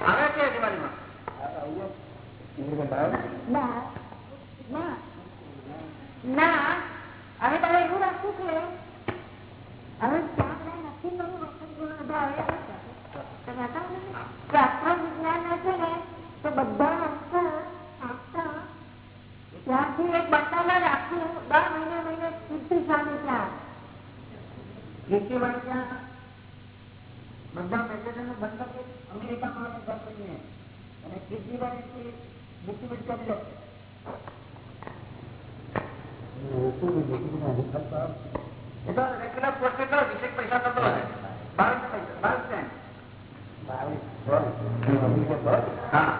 આવે છે દિવાળીમાં? ના ના ના હવે તારે એવું રાખવું છે હવે ત્યાં બધા નક્કી કરવું વખત બધા હવે તમે હતા ને કે આખા વિજ્ઞાન છે ને તો બધા અંકો આપતા ત્યાંથી એક બટાલા રાખવું દર મહિને મહિને કીર્તિ સામે ત્યાં ખેતીવાડી ત્યાં બધા પેકેજોને બંધ કરી અમેરિકામાં અમે ઘર કરીને અને ખેતીવાડી ડિસ્ટ્રીબ્યુટ કરી લે એ તો રેગ્યુલર પોસ્ટ એટલો વિશેષ પૈસા થતો હશે બાવીસ પૈસા બાવીસ સેન્ટ હા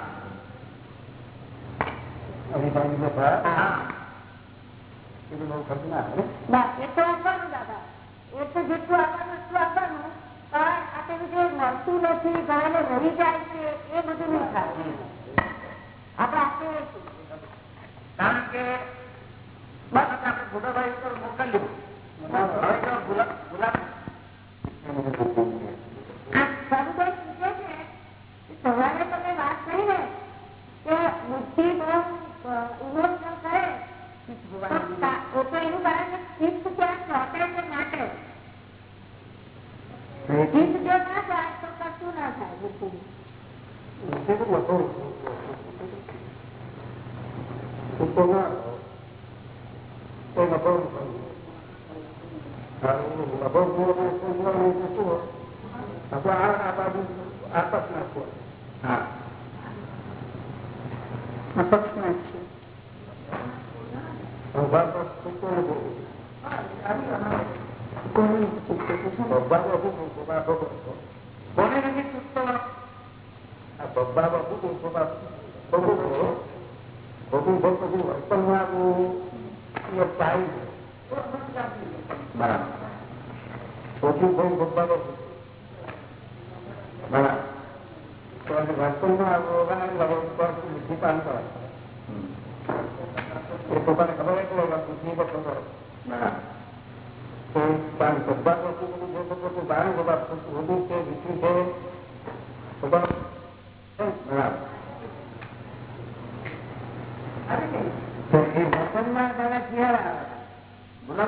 હા ના એ તો આપવાનું દાદા એ તો જેટલું આપવાનું એટલું આપવાનું પણ આપણે જે મળતું નથી ઘણાને રહી જાય છે એ બધું નહીં થાય આપણે આપીએ છીએ. કારણ કે બસ આપણે ગુડાભાઈ ઉપર મોકલ્યું હવે તો ગુલાબ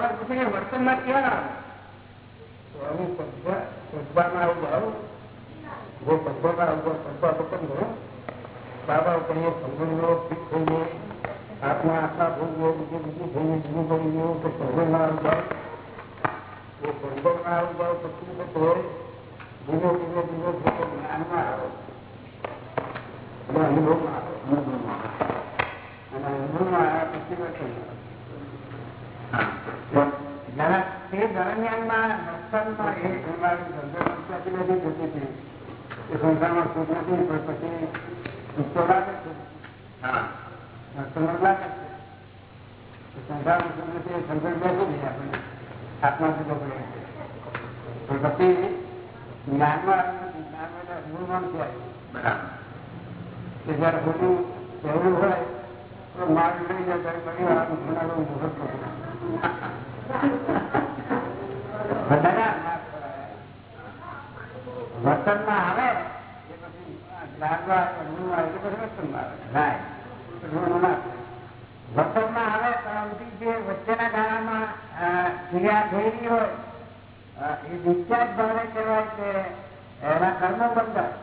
બરાબર પૂછે કે વર્તનમાં ક્યારે આવે બાબા કહીએ સમજણો ફિટ થઈએ આત્મા આત્મા ભોગવો બીજું બીજું થઈએ બીજું કરી ગયું તો સમજણ ના આવી જાય એ સમજણ ના આવી જાય પછી તો ધીમે ધીમે ધીમે ધીમે જ્ઞાનમાં આવે એટલે અનુભવમાં આવે અનુભવમાં અને અનુભવમાં આવ્યા પછી વર્તન આવે. જરા તે દરમિયાનમાં વર્તનમાં એ અમારી ધંધો નથી પછી લાગે છે વર્તનમાં લાગે છે સંસારમાં સુખ નથી એ નહીં આપણે આત્મા પણ પછી જ્ઞાનમાં જ્ઞાનમાં કે જયારે બધું જરૂર હોય તો માર્ગ ત્યારે પરિવાર વાર મુહૂર્ત એ ડિસ્ચાર્જ ભાવે કહેવાય કે એના કર્મો બંધાય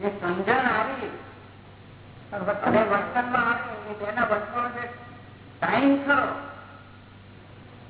જે સમજણ આવી વર્તનમાં આવી એના તેના વર્તનો જે ટાઈમ ખરો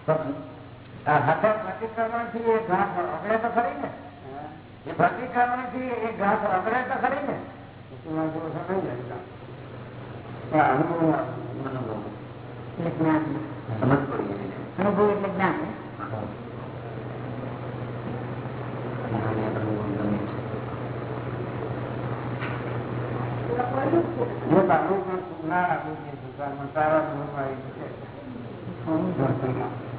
અનુભવ ચાલતા રહે. જેટલા આવતા હોય ના થાય કાગળું ચાલતું હોય તો ના થાય ચાલતું હોય તો ઉડી જાય બરાબર એ કરતા હોય. બહુ કાગળ ઉડવાનું. પણ એને અનુભવમાં આ હાથે પ્રતિક્રમણથી એ ઘા ઓગળે તો ખરી ને એ પ્રતિક્રમણથી એ ઘાસ અગરે તો ખરી ને એમાં જો સમય જાય કામ. પણ અનુભવમાં અનુભવ એટલે જ્ઞાન સમજ પડી ગઈ અનુભવ એટલે જ્ઞાન હે? જ્ઞાની અનુભવ ગમે છે જે બાળકો પણ ના આપવું જોઈએ સંસારમાં સારા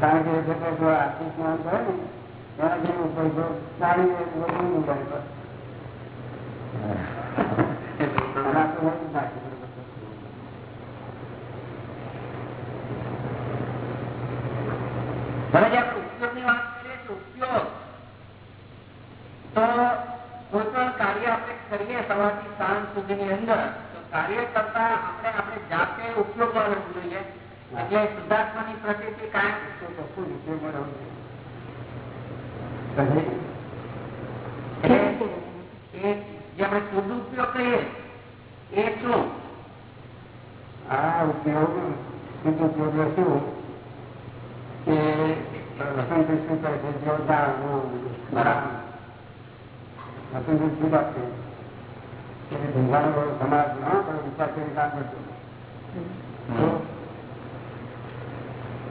કારણ કે જો આર્થિક જ્ઞાન કરે ને, એના જેવું કોઈ જો સારી બધું વાત કરીએ સવારથી સાંજ સુધીની અંદર, તો કાર્ય કરતા આપણે આપણે જાતે ઉપયોગમાં લેવું જોઈએ. એટલે શુદ્ધાત્માની પ્રતિતિ કાયમ તો કશું રીતે મળે એવું નહીં. એટલે એ જે આપણે શુદ્ધ ઉપયોગ કરીએ એ શું? આ ઉપયોગ શુદ્ધ ઉપયોગ શું? કે વસંત શું કરે છે? જો વસંત શું આપશે ધંધાનો સમાજ ન વિચાર કરી કામ કરતો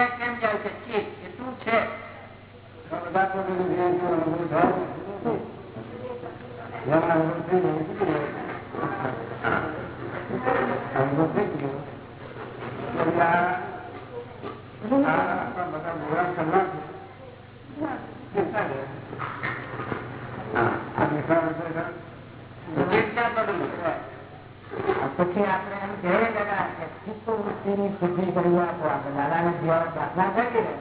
એકને એક જગ્યાએ કેમ જાય છે ચિત્ત એ શું છે બધા તો બધું જે જો અનુભવ થાય ને, જેમ અનુભવ થઈ જાય એ શું કરે? અનુભવ થઈ ગયો એટલે આ આ આપણા બધા મોડા કરવા છે ચાલે. પછી આપણે એમ કહીએ દાદા કે ચિત્તવૃત્તિની શુદ્ધિ કરી આપો આપણે દાદાને જ્યારે પ્રાર્થના કરી ને,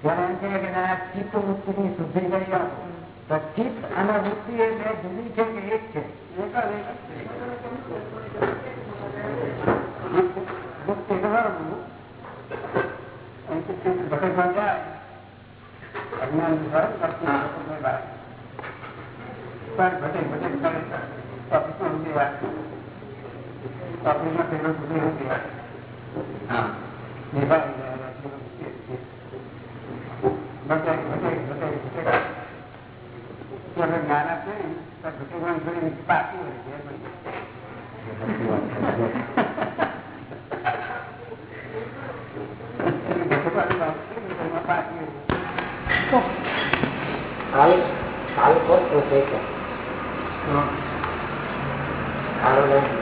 ત્યારે એમ કહીએ કે દાદા ચિત્તવૃત્તિની શુદ્ધિ કરી આપો તો ચિત્ત અને વૃત્તિ એ બે જુદી છે કે એક છે એક જ એક જ છે. દુઃખ તે ખબર અહીંથી ચિત્ત ભટકવા જાય અજ્ઞાન. પણ ભટક ભટક કરે. તો આપણે વાત જ્ઞાન આપીએ ને ભટકવાની થોડી પાકી હોય નહીં. કાલ કાલ કોણ છે? કાલ આવું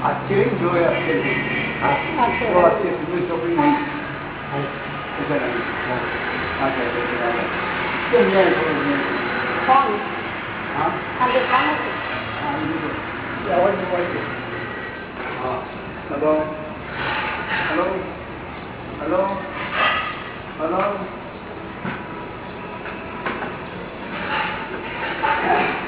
કિંમત ખરાબ હોય ગુણાચાર્ય આનંદ હા? ઊંચું પણ નાની વસ્તુ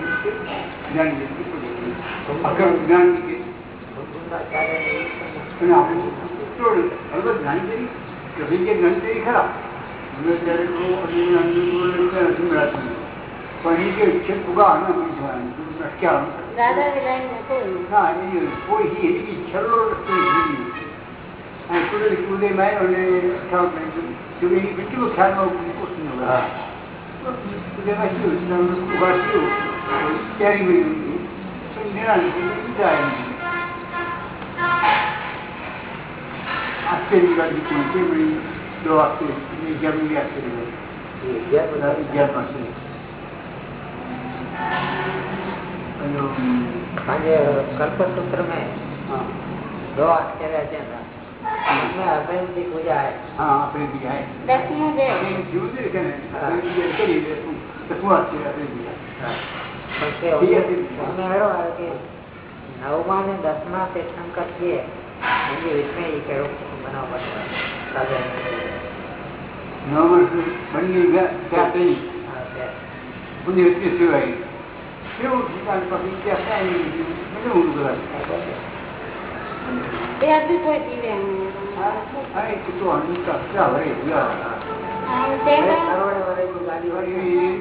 માર્યો અને ખ્યાલ મેં carry with me. So in general, it's a good idea. I said you got to be my do I say, you get me a cigarette. You get me a cigarette. पंहिंजे कल्प सूत्र में दो आश्चर्य अचनि था हुनमें अभिन जी पूजा आहे हा अभिन जी आहे નવમા ને દસમા તીર્થંકર છે એની વિશે એ કેવો બનાવવા પડે. નવમર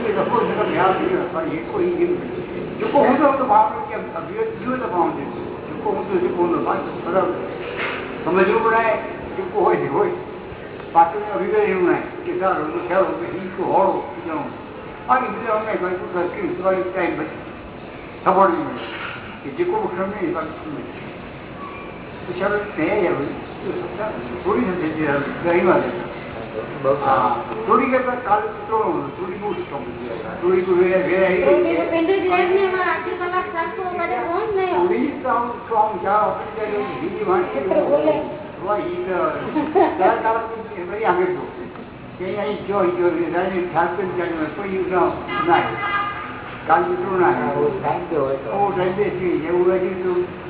અભિવ્યક્તિ લખો કે અભિવ્યક્તિ તો ભાવ હોય કે હોળો જાઉં અને અમને ટાઈમ બચી ખબર નહીં કે જે કોઈ ક્ષમ નહીં ત્યાં થોડી નથી કાલ મિત્રો ના. એવું હજી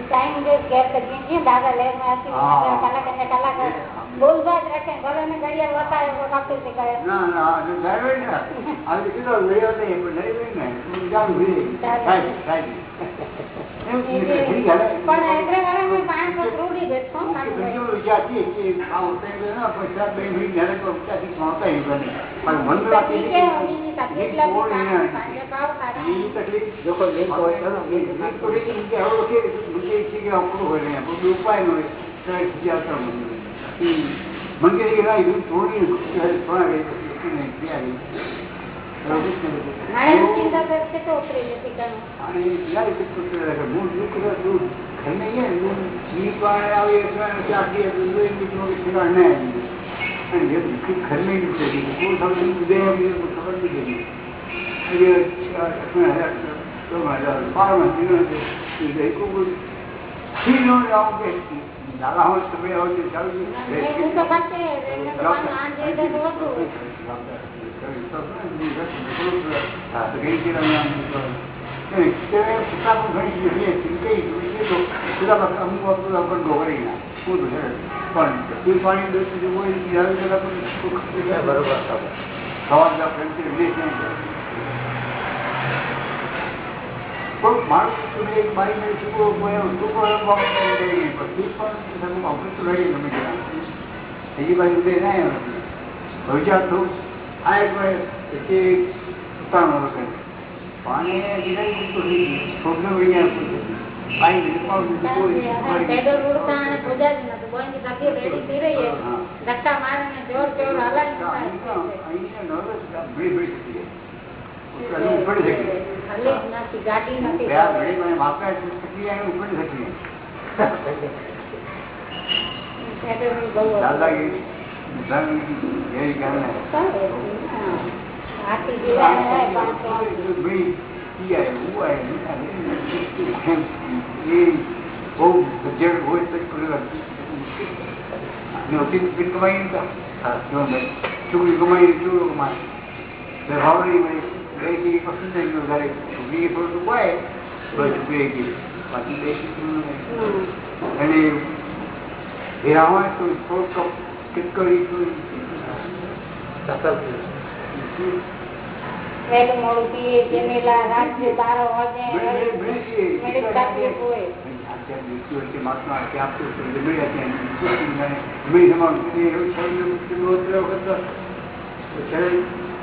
ટાઈમ જે ગેપ કરી છે દાદા લેર માં હતી હા. કલાક અને કલાક બોલવા જ રાખે ભલે ને ઘડિયાળ વતાવે કાપી તે કરે ના ના ડ્રાઈવર ને આજે કીધો વેયો નહીં પણ ડ્રાઈવર ને હું જાણું ભૂલી સાહેબ સાહેબ એમ કીધું ઠીક હાલે પણ એટલે વાળામાં પાંચ તો ત્રુડી બેઠો બીજો વિચાર છે કે આ હોટેલ ના પૈસા બે મિનિટ જ્યારે તો ઉપચારથી પહોંચતા એ બને પણ મન વાત એ ઠીક તકલીફ લાગી, કામ સાંજે કાઢી. એ તકલીફ જો કોઈ લીક હોય તો લીક તો કે હવે કે મુજે છે કે આપણું હોય ને આપણું ઉપાય નો મંગે કે ચિંતા તો ઉતરી જતી કામ. અને જ્યારે કેટલું કરે હું દૂધ ખાઈને ગયા પાણી ઈ બરોબર આવી એટલે ચાકી નહીં પડી એટલે તો મારા બારમાં જીનો એ કોઈ ખીનો આવું કે દાદા હોય તમે આવો તો ચાલુ મેં હું તો પાસે એને તો કામ આન જઈ તો હતું. માણસ એક બાઈ ને છોકરો છોકરો રમવા પછી પણ ઓફિસ લડી ગમે બીજી બાજુ ઉદય ના આવ્યો વિચાર થયું આ એક વાર કે ઉતારનો વખત પાણી ગિરાઈ તો પ્રોબ્લેમ અહીંયા પાણી અને પેડલ ઉડતા અને પૂજા જ નતું. બોયની તકલીફ રેડી થઈ રહી છે. ધક્કા મારે ને જોર જોર હલાવી ઉપડી શકે હલી જ નથી ગાડી નથી બે ઘડી મને માપે પ્રક્રિયા ઉપડી શકીએ પેડલની બહુ દાદાગીરી દાદાગીરી એવી કારણે હાથી જેવા ને હોય પાંચ ભાઈ ઈ આય, હું આય, એ બહુ બજેટ હોય તો જ ખુલ્લું રાખે. અને ઓછી કમાઈ નહીં છોકરી કમાઈ છોકરો કમાય એટલે ભાવની મને બે પસંદ થઈ ગયો ઘરે છોકરી થોડું હોય તો છોકરી કે બાકી અને હીરા હોય તો થોડુંક કપ કરી વહેલું મોડું પીએ જમેલા રાત્રે બારો વાગે તકલીફ હોય મહાત્મા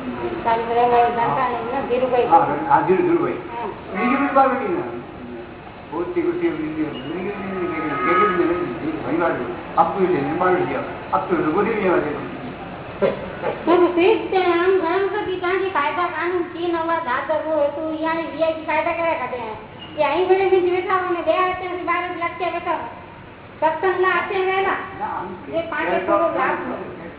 છે બસ અને છેલ્લી વખતે પછી કઈ વિનંતી નથી થોડી વાર વિનંતી નથી એવું જ જીવાનું બધું કાલે આવી ગયું પછી બોલાવી દીધો કાલ બરાબર દાંતા ને ધીરુભાઈ હા હાજર ધ્રુવભાઈ હા. બીજી બધી બાબત ના પોતી ગુસ્તી આપતું છે મારું છે આપતું તો બધી લેવા દે પણ ઠીક છે આમ ઘણા વખત ત્યાંથી કાયદા કાનૂન ચીન અવાજ દાદર હોય તો અહીંયા વીઆઈપી કાયદા કર્યા કાઢે કે અહીં વડે બીજી બેઠા હોય ને બે અત્યારથી બાર જ લટક્યા બેઠા હોય. સત્સંગ લા અત્યારે વહેલા એ પાંચે થોડો લાભ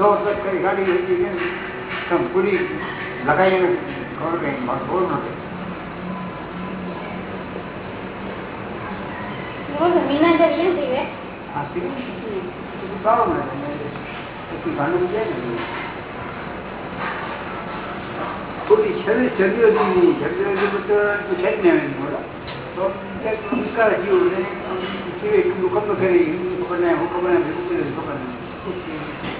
દો વખત કરી કાઢી પૂરી લગાવી નથી ખબર કઈ ભરપૂર નથી ખબર નહીં હું ખબર નહીં ખબર નહીં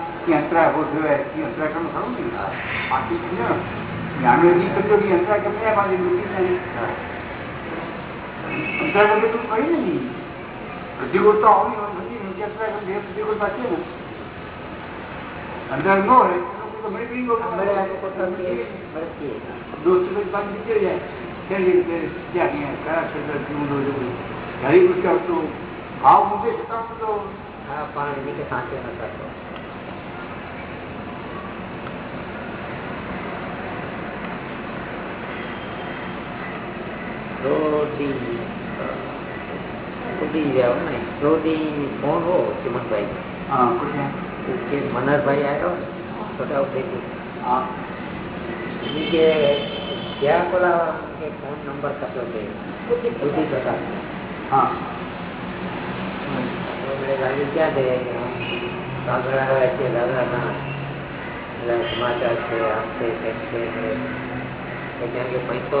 હતા કે અંતરાય હો થયો કે અંતરાય કરવું ખરું ને બાકી છે ને જાણવે નહીં કરતો કે અંતરાય ગમે બાજુ મૂકી નહીં અંતરાય વગર તું કહી ને નહીં પ્રતિકૂળતા આવી નથી કે અંતરાય ગમે પ્રતિકૂળતા છે ને અંદર ન હોય તો મને કઈ ગયો દોસ્ત તો બાદ નીકળી જાય કેવી રીતે ત્યાં ગયા કયા ક્ષેત્ર જીવન હોય ઘણી વૃત્તિ આવતું ભાવ મુદ્દે છતાં તો હા પણ એની કે સાચે ન કરતો રોટી ઉડી જાવ ને રોટી ફોન હો ચિમનભાઈ હા પૂછ્યા કે મનહરભાઈ આવ્યો ને છોટા ઉદેપુર હા એની કે ક્યાં પેલા કે ફોન નંબર કશો છે બુદ્ધિ પ્રકાશ હા મેં ગાડી ક્યાં ગઈ કાગડા આવ્યા છે દાદાના બધા સમાચાર છે આમ છે તેમ છે ને કે ત્યાં કે પૈસો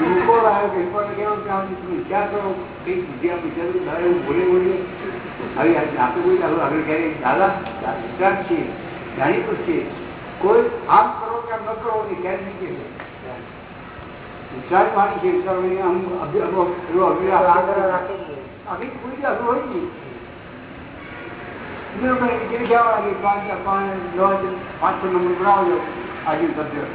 લોકો આવ્યો કે પણ કેવું કે આમ તમે ક્યાં કરો કઈ બુદ્ધિ આપી જરૂર દાદા એવું બોલે બોલે હવે આ તો કોઈ આગળ આગળ ક્યારેય દાદા વિચાર છે જાણીતું છે કોઈ આમ કરો કે આમ ન કરો એ ક્યારે નહીં કહે વિચાર પાણી છે વિચાર આમ અભિ- અભિ- એવો અભિલાષ આગળ રાખી અભી કોઈ જ આગળ હોય નહીં બીજું કંઈ જે કહેવા લાગે પાંચ પાંચ દસ પાંચસો નંબર બનાવજો આજે સભ્ય આજે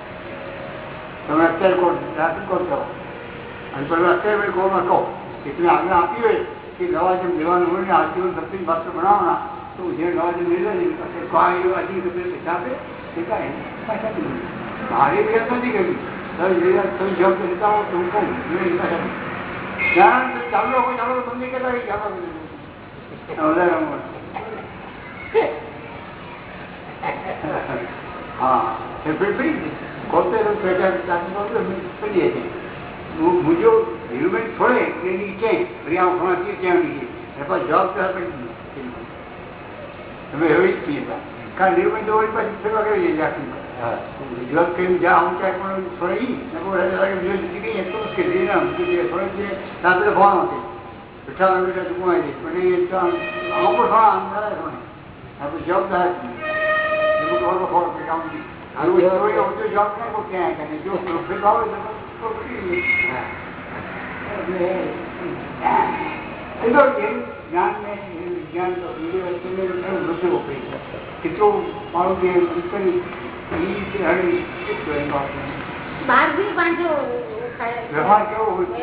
તમે અત્યારે કોણ રાત્રિ કોણ કરો અને તમે અત્યારે ભાઈ કહો કે તમે આગળ આપી હોય કે લવાજમ દેવાનું હોય ને આજીવન સભ્યની પાત્ર બનાવવાના, તો જે લવાજમ લઈ લે પછી કોઈ હજી તમે પૈસા આપે તે કાંઈ નહીં. મારી બી નથી કરી તમે જવાબ લેતા હો તો હું કહું ચાલુ હોય, ચાલો તો તમને કહેતા કે ચાલો વધારે હા, એ ફરી? કોતેર પેટા ચાલુ કરીએ છીએ મુજો હિરોઈન છોડે એની કે પ્રિયા ફણાથી ત્યાં નીચે એ પછી જવાબદાર પડી તમે એવી જ છીએ કારણ હિરોઈન તો વળી પાછી સેવા કરી જાય આખી હા જવાબ કરીને જ્યાં આવું ત્યાં પણ છોડે ઈ નકો રહે લાગે બીજો જીતી ગઈ એટલું જ કે જે ના મૂકી દે છોડે છે રાત્રે ફોન હતી બેઠા બેઠા તું આવી પણ એ તો આમ આમ પણ ફોન અંધારા છોડે આપણે જવાબદાર છીએ એનું તો ફોન ફોન કે કામ નહીં આવું હોય તો જવાબ ક્યાં કોઈ ક્યાં કરે જો પ્રોફિટ આવે તો એ તો એમ જ્ઞાન ને એ વિજ્ઞાન તો એને એનું વૃદ્ધિ વપરી છે કેટલું મારું જે કરી એ રીતે હળી કેટલું એમ વાત નહીં. બહાર બી વાંધો વ્યવહાર કેવો હોય છે?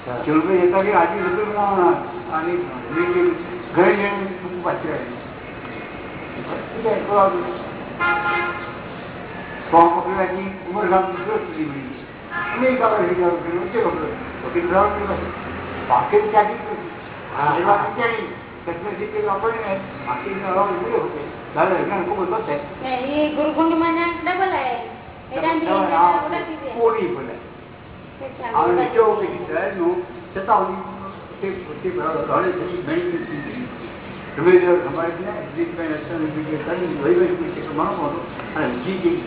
જોડભાઈ હતા કે આજે બધું ઘરે જઈને પાછી આવી ઉમર ગામ સુધી મળી અને એક આપણે હજાર વકીલ બાકી ટેકનોલોજી બાકી દાદા ખૂબ ગુરુકુંડમાં ડબલ આવે ઓડા થી કોરી બોલે આ નીચે ઉભી શહેરનું છતાં તે પોતે ઘરે થઈ ઘણી નથી તમે જો તમારે છે ને જીતભાઈ રસ્તા બીજે કરી વહી વહી પૂછે કે માણો અને જી જી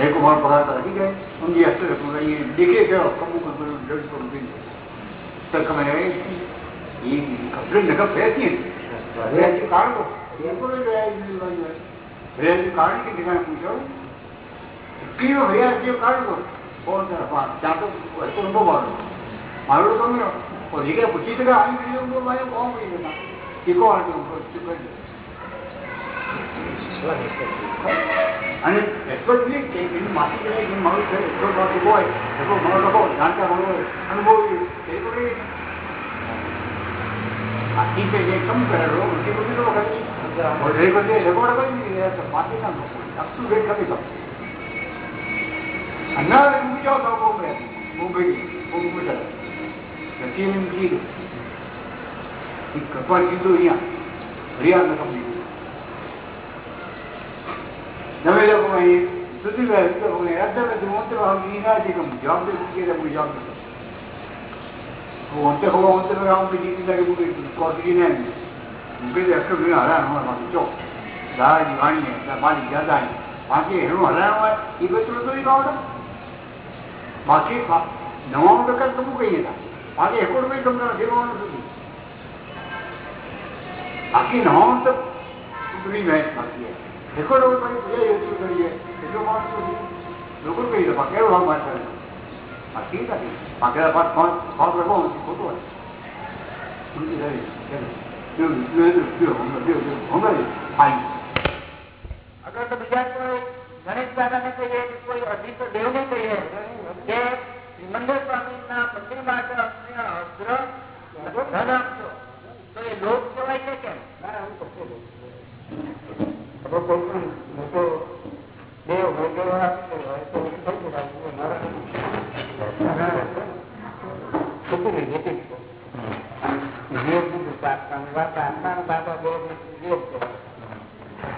એક ઉમર પગાર તો રાખી ગઈ ઊંઘી હશે એ દેખે ગયો કમુક બધું જડ પર ઉભી તો તમે એ કપડે નકપ રહેતી રહેતી કાઢો એ પણ રહેતી કાઢી કે ઠેકાણે પૂછો કયો ભૈયા જે કાઢો કોણ ત્યાં તો અનુભવ મારો મારું તો ગમ્યો પછી કે પૂછી શકે આવી બીજો અનુભવ મારે કોમ કરી દેતા એ કોણ અને એક્સપર્ટ બી કે એની માટી કરે મારું છે એક્સપર્ટ મારું હોય એટલો મારો લોકો જાણકાર હોય અનુભવી એ તો કઈ આખી છે જે કમ કરે રો એ બધું તો કરી રેકોર્ડ કરી દીધી માટી ના અપ ટુ ડેટ કરી દો another individual of movement, movement, movement. The team in Kido. He Kapan Kido here. Riyan Nakam Kido. Name લોકો અહીં સુધી ગયા તો મને અત્યારે તો મોટે ભાગ ઈના છે કે જોબ દે કે રે હું જોબ હું અંતે હોવા અંતે રામ કે જીતી લાગે હું કોટી ને હું કે એક કે હરા હું મારું જો દા જીવાણી ને દા મારી જાદા બાકી હેણું હરાવા ઈ બધું તો ઈ કાવડા બાકી નવાણું ટકા તો હું કહીએ બાકી એક રૂપિયા તમને દેવાનું સુધી બાકી નવાણું તો ઉતરી જાય બાકી એકોડ ભાઈ પૂજા એટલું કરીએ એટલો માણસ સુધી લોકો કહી દે બાકી એવું ભાગ કરે બાકી નથી બાકી પાસ ફોન ફોન લખો ખોટું હોય અગર તો બીજા ગણેશ દાદાને કહીએ કે કોઈ અધિક દેવને કહીએ કે મંદિર સ્વામીના મંદિર માટે અમને અગ્ર ધન આપજો તો એ લોક કહેવાય છે કેમ હવે કોઈ પણ મોટો દેવ હોય દેવ આપી હોય તો થઈ શકાય મારા ખોટું નહીં જેથી જીવ બધું પ્રાર્થના વાત આત્માનો બાબા બે જીવ બીજું બધી રહી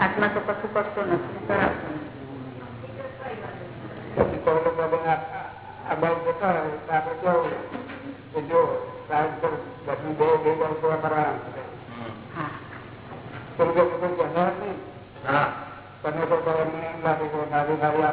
આત્મા તો કશું કરતો નથી. કરાવતો પછી બધા આ જતા હોય તો આપણે કેવું કે જો બધું બે બે બાજુ કરવા કરવાના નહીં. તમે તો એમ લાગે કે આપી દેવા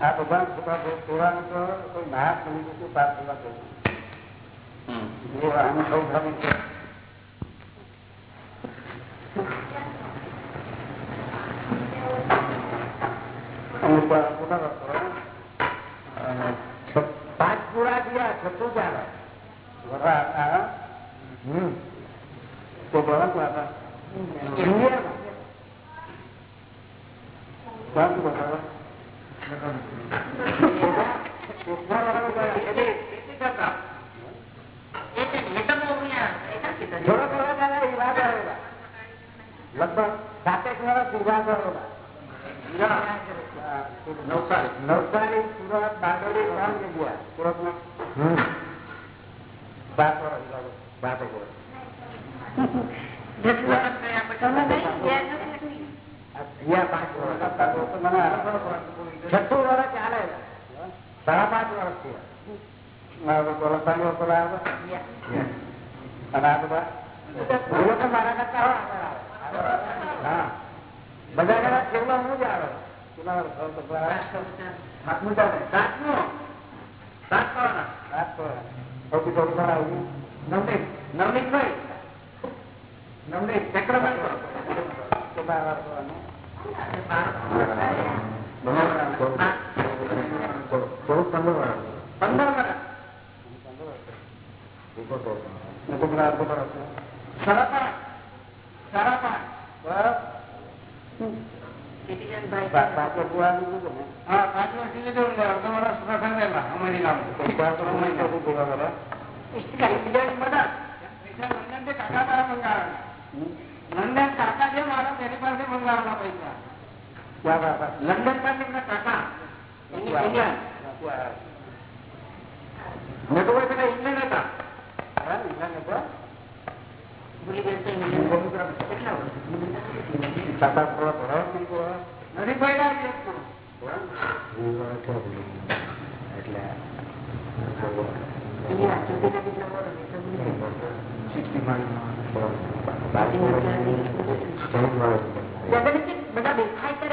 આ ભગવાન પુરાણ તો કોઈ મહાપુરુષ પાપ કરવા પાંચ પૂરા ગયા છઠ્ઠું ચાલે હમ. Beberapa kelapa. Iya. Bantu Navsari Navsari Surat Bardoli ત્રણ જગ્યા સુરતમાં સાત વર્ષ બાર છઠ્ઠું વર્ષ ચાલે સાડા પાંચ વર્ષ થયા મારા કરતા બધા ઘણા છેલ્લા હું જ આવે સાતમું ચાલે સાતમું સાત કરવાના સાત કરવાના સૌથી થોડું નવનીત નવનીત ભાઈ Istri kami kakak para. London કાકા જે મારા તેની પાસે મંગાવેલા પૈસા. લંડન પાસે એમના કાકા. મેં તો પેલા ઇંગ્લેન્ડ હતા. ઇંગ્લેન્ડ હતા. એટલે مجھے بڑا دیکھا کر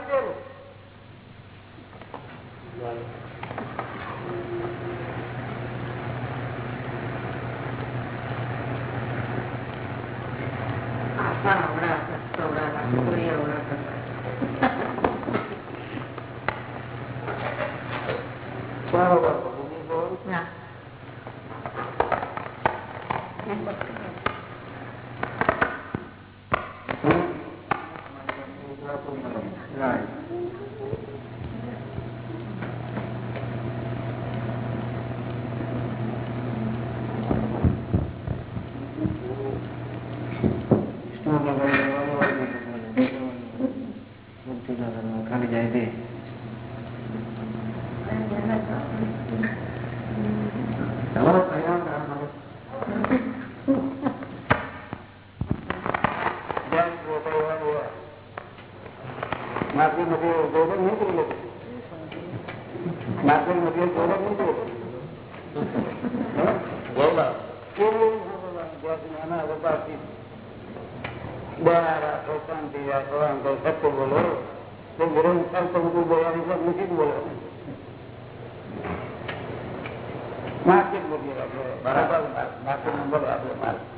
બરાબર માર્કેટ નંબર આપણે માર્કેટ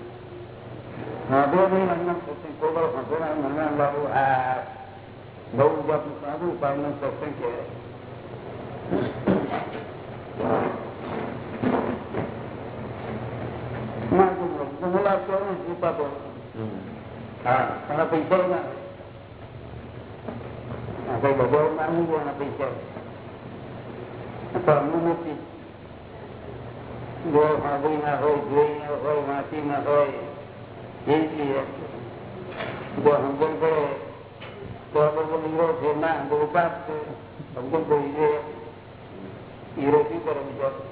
આ બહુ જાતનું સારું પાડનું સત્સંગ કહેવાય. હા એના પૈસા ના કઈ બજાર માનવું જોઈએ એના પૈસા અમનું નથી જો સાંભળી ના હોય જોઈ ના હોય વાંચી ના હોય એ છીએ જો સમજણ કરે તો આ બધો હીરો છે ના બહુ પાપ છે સમજણ કરી છે હીરો શું કરે બીજા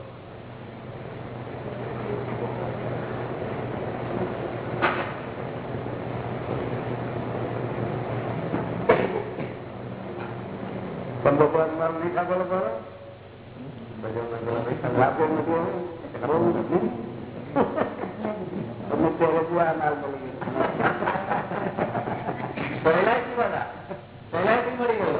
આ નહીં પહેલાથી બધા. પહેલાથી મળી ગયો.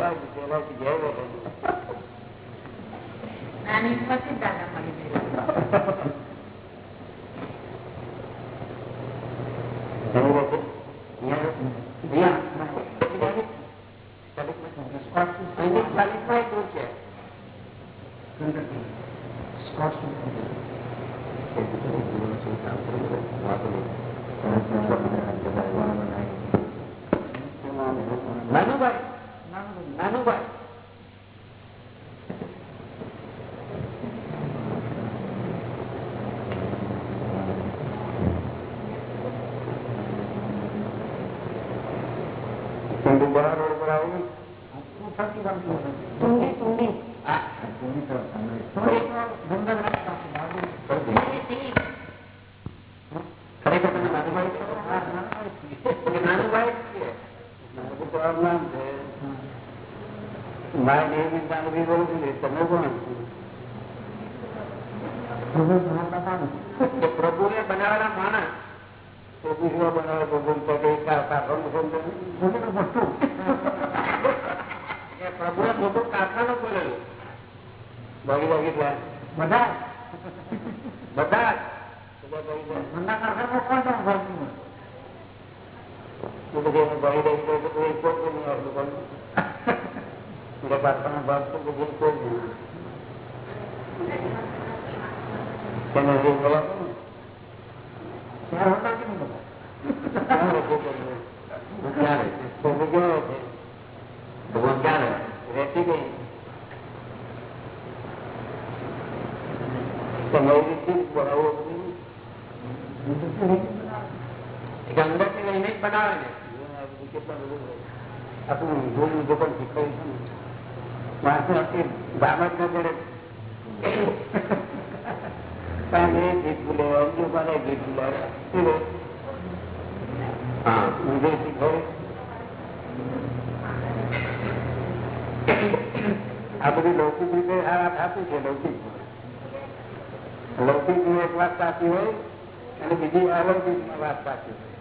بھگوان کیا ہے بھگوان کیا ہے આ બધી લૌકિક રીતે આ આપી છે. લૌકિક લૌકિકની એક વાત સાચી હોય અને બીજી અલૌકિક વાત સાચી હોય.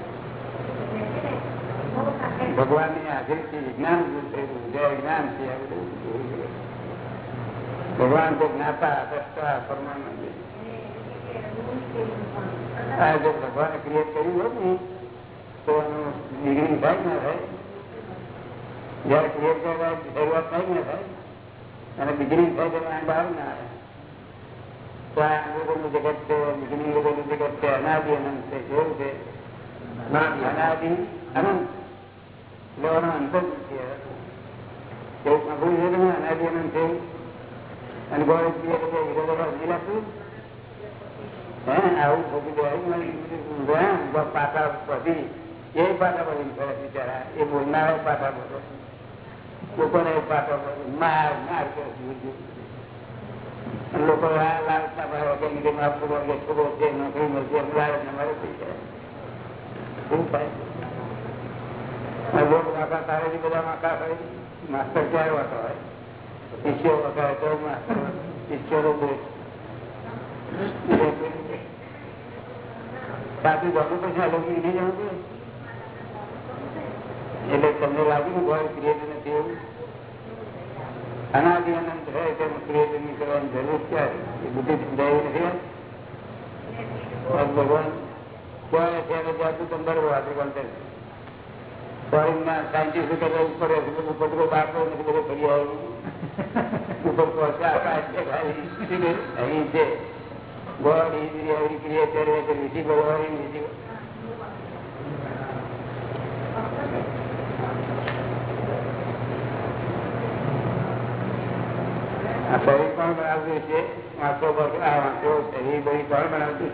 છે ભગવાનની હાજરીથી વિજ્ઞાન ઉભું થયેલું જે વિજ્ઞાન છે, આ બધું ભગવાન તો જ્ઞાતા, દ્રષ્ટા પરમાનંદ આ જો ભગવાને ક્રિએટ કર્યું હોય ને, તો બિગિનિંગ થાય ના થાય. જયારે ક્રિએટ કરવા શરૂઆત થાય ને થાય, અને ડિગ્રી થાય તેમાં બહાર ના આવે. તો આ અંગોનું જગત છે બીજળી લોકોનું જગત છે, અનાદિ અનંત છે કેવું છે. અનાદિ અનંત. લેવાનો અંત જ છે છે? અને આવું ખોટું દેવાયું પાટા એ પાટા બધી કરે બિચારા. એ બોલનારા પાટા બધો લોકોને પાટા માર માર કરે લોકો લાલતા ભાઈ વગેરે નોકરી મળશે, એમ ને મારે થઈ જાય શું થાય? બધા હોય માસ્ટર ક્યારે વાતો હોય શિષ્યો વગાડે તો જવું એટલે તમને લાગ્યું ને ગોળ ક્રિએટ નથી એવું? અનાદિ અનંત હોય તેમ ક્રિએટ નહીં કરવાની જરૂર ક્યારે એ બુદ્ધિ સમજાવી નથી. ભગવાન કોઈ અત્યારે જાતું તમે બરોબર આપણે ફોરેનના સાયન્ટિસ્ટ ઉપર તો બાપો નથી બધું અહીં છે. ગોડ ઇઝ એવરી ક્રિએટર વિધિ ભગવાન વિધિ શરીર કોણ બનાવતું છે આ વાંચો. શરીર બધી કોણ બનાવતું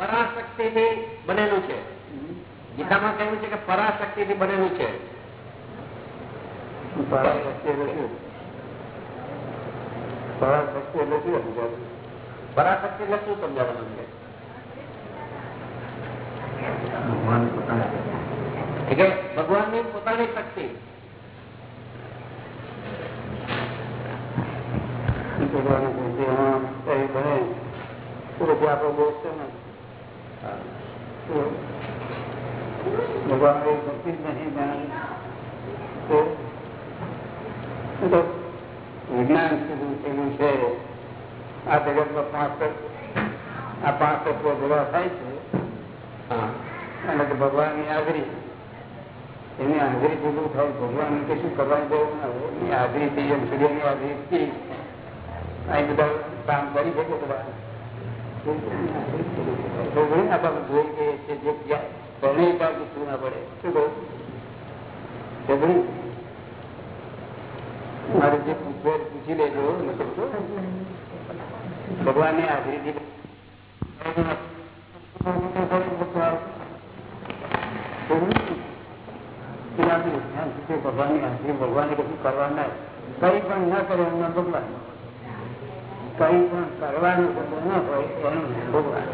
પરાશક્તિ થી બનેલું છે ગીતામાં કહ્યું છે કે પરાશક્તિ થી બનેલું છે પરાશક્તિ એટલે શું પરાશક્તિ એટલે શું સમજાવું પરાશક્તિ એટલે શું સમજાવવાનું છે ભગવાન પોતાને એટલે ભગવાનની પોતાની શક્તિ ભગવાન કૃતિ એમાં કઈ બને તો પછી આપણો દોષ છે ને ભગવાન બહુ ભક્તિ જ નહીં જાણે. તો વિજ્ઞાન સુધી પેલું છે આ જગતમાં પાંચ આ પાંચ તત્વો ભેગા થાય છે. અને ભગવાનની હાજરી. એની હાજરી ભેગું થાય ભગવાન કશું કરવાની જરૂર ના હોય? એની હાજરીથી એમ સૂર્યની હાજરીથી અહીં બધા કામ કરી શકે બધા કાળ ના જબરી મારે જે ભગવાનની હાજરીથી ભગવાનની હાજરી ભગવાને કશું કરવા ના કઈ પણ ના કરે એમના ભગવાન. કઈ પણ કરવાનું ન હોય એનું ભગવાન.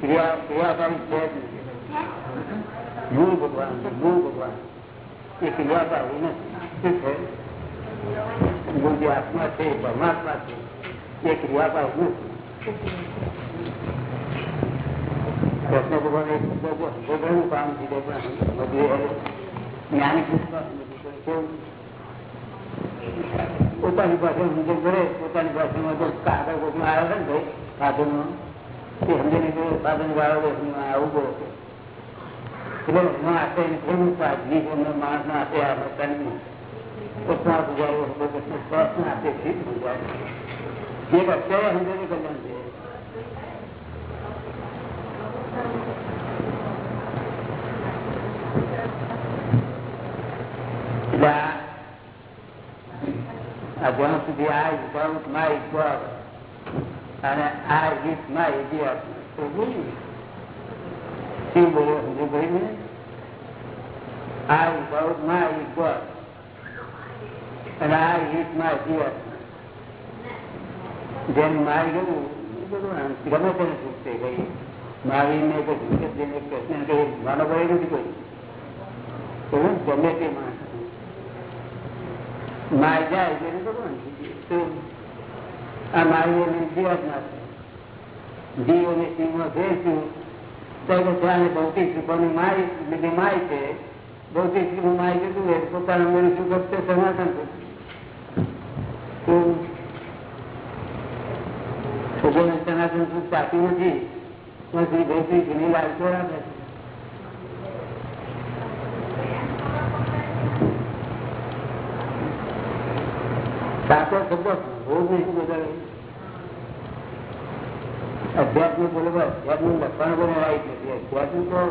ક્રિયા ક્રિયાકારી છે જ ભગવાન મૂળ ભગવાન. એ ક્રિયાકારી નથી શું આત્મા છે પરમાત્મા છે, એ ક્રિયાકારી નથી કૃષ્ણ ભગવાન એક ભગવાનનું કામ તે પણ એ કેવું પોતાની પાસે મુજબ કરે, પોતાની પાસે કાગળ આવે છે ને સાધનો એ સમજીને કે સાધન આવું બોલે એટલે એનો હાથે એવું સાધની એમનો માણસનો હાથે આ પોતાની પોતાના ગુજારો સ્વસ્થ હાથે ઠીક ગુજારો એક અત્યારે સમજણ કલ્યાણ છે એટલે આ આ સુધી આ વિધાઉટ માય ગોડ અને આ ગીત માય ઇડિયટ તો બોલ્યું. શું બોલ્યો સમજો ભાઈ ને આ વિધાઉટ માય ગોડ અને આ ગીત માય ઇડિયટ જેમ મારી ગયું. ગમે તેને છૂટશે ગઈ મહાવીરને કે કૃષ્ણ કે માનો ભાઈ નથી એવું ગમે તે માણસ માય જાય આ મહાવીરની જીવાત ના જીવ અને ફેર છું. તો ત્યાં ભૌતિક માય છે. ભૌતિક સુખ માય લીધું હોય પોતાનું તે સનાતન સુખ ચાતું નથી. ભૌતિકની લાલચો રાખે છે. સાચો શબ્દ ભોગ નહીં વધારે અધ્યાત્મિક બોલે અધ્યાત્મિક લખવાનું પણ આવી નથી અધ્યાત્મિક તો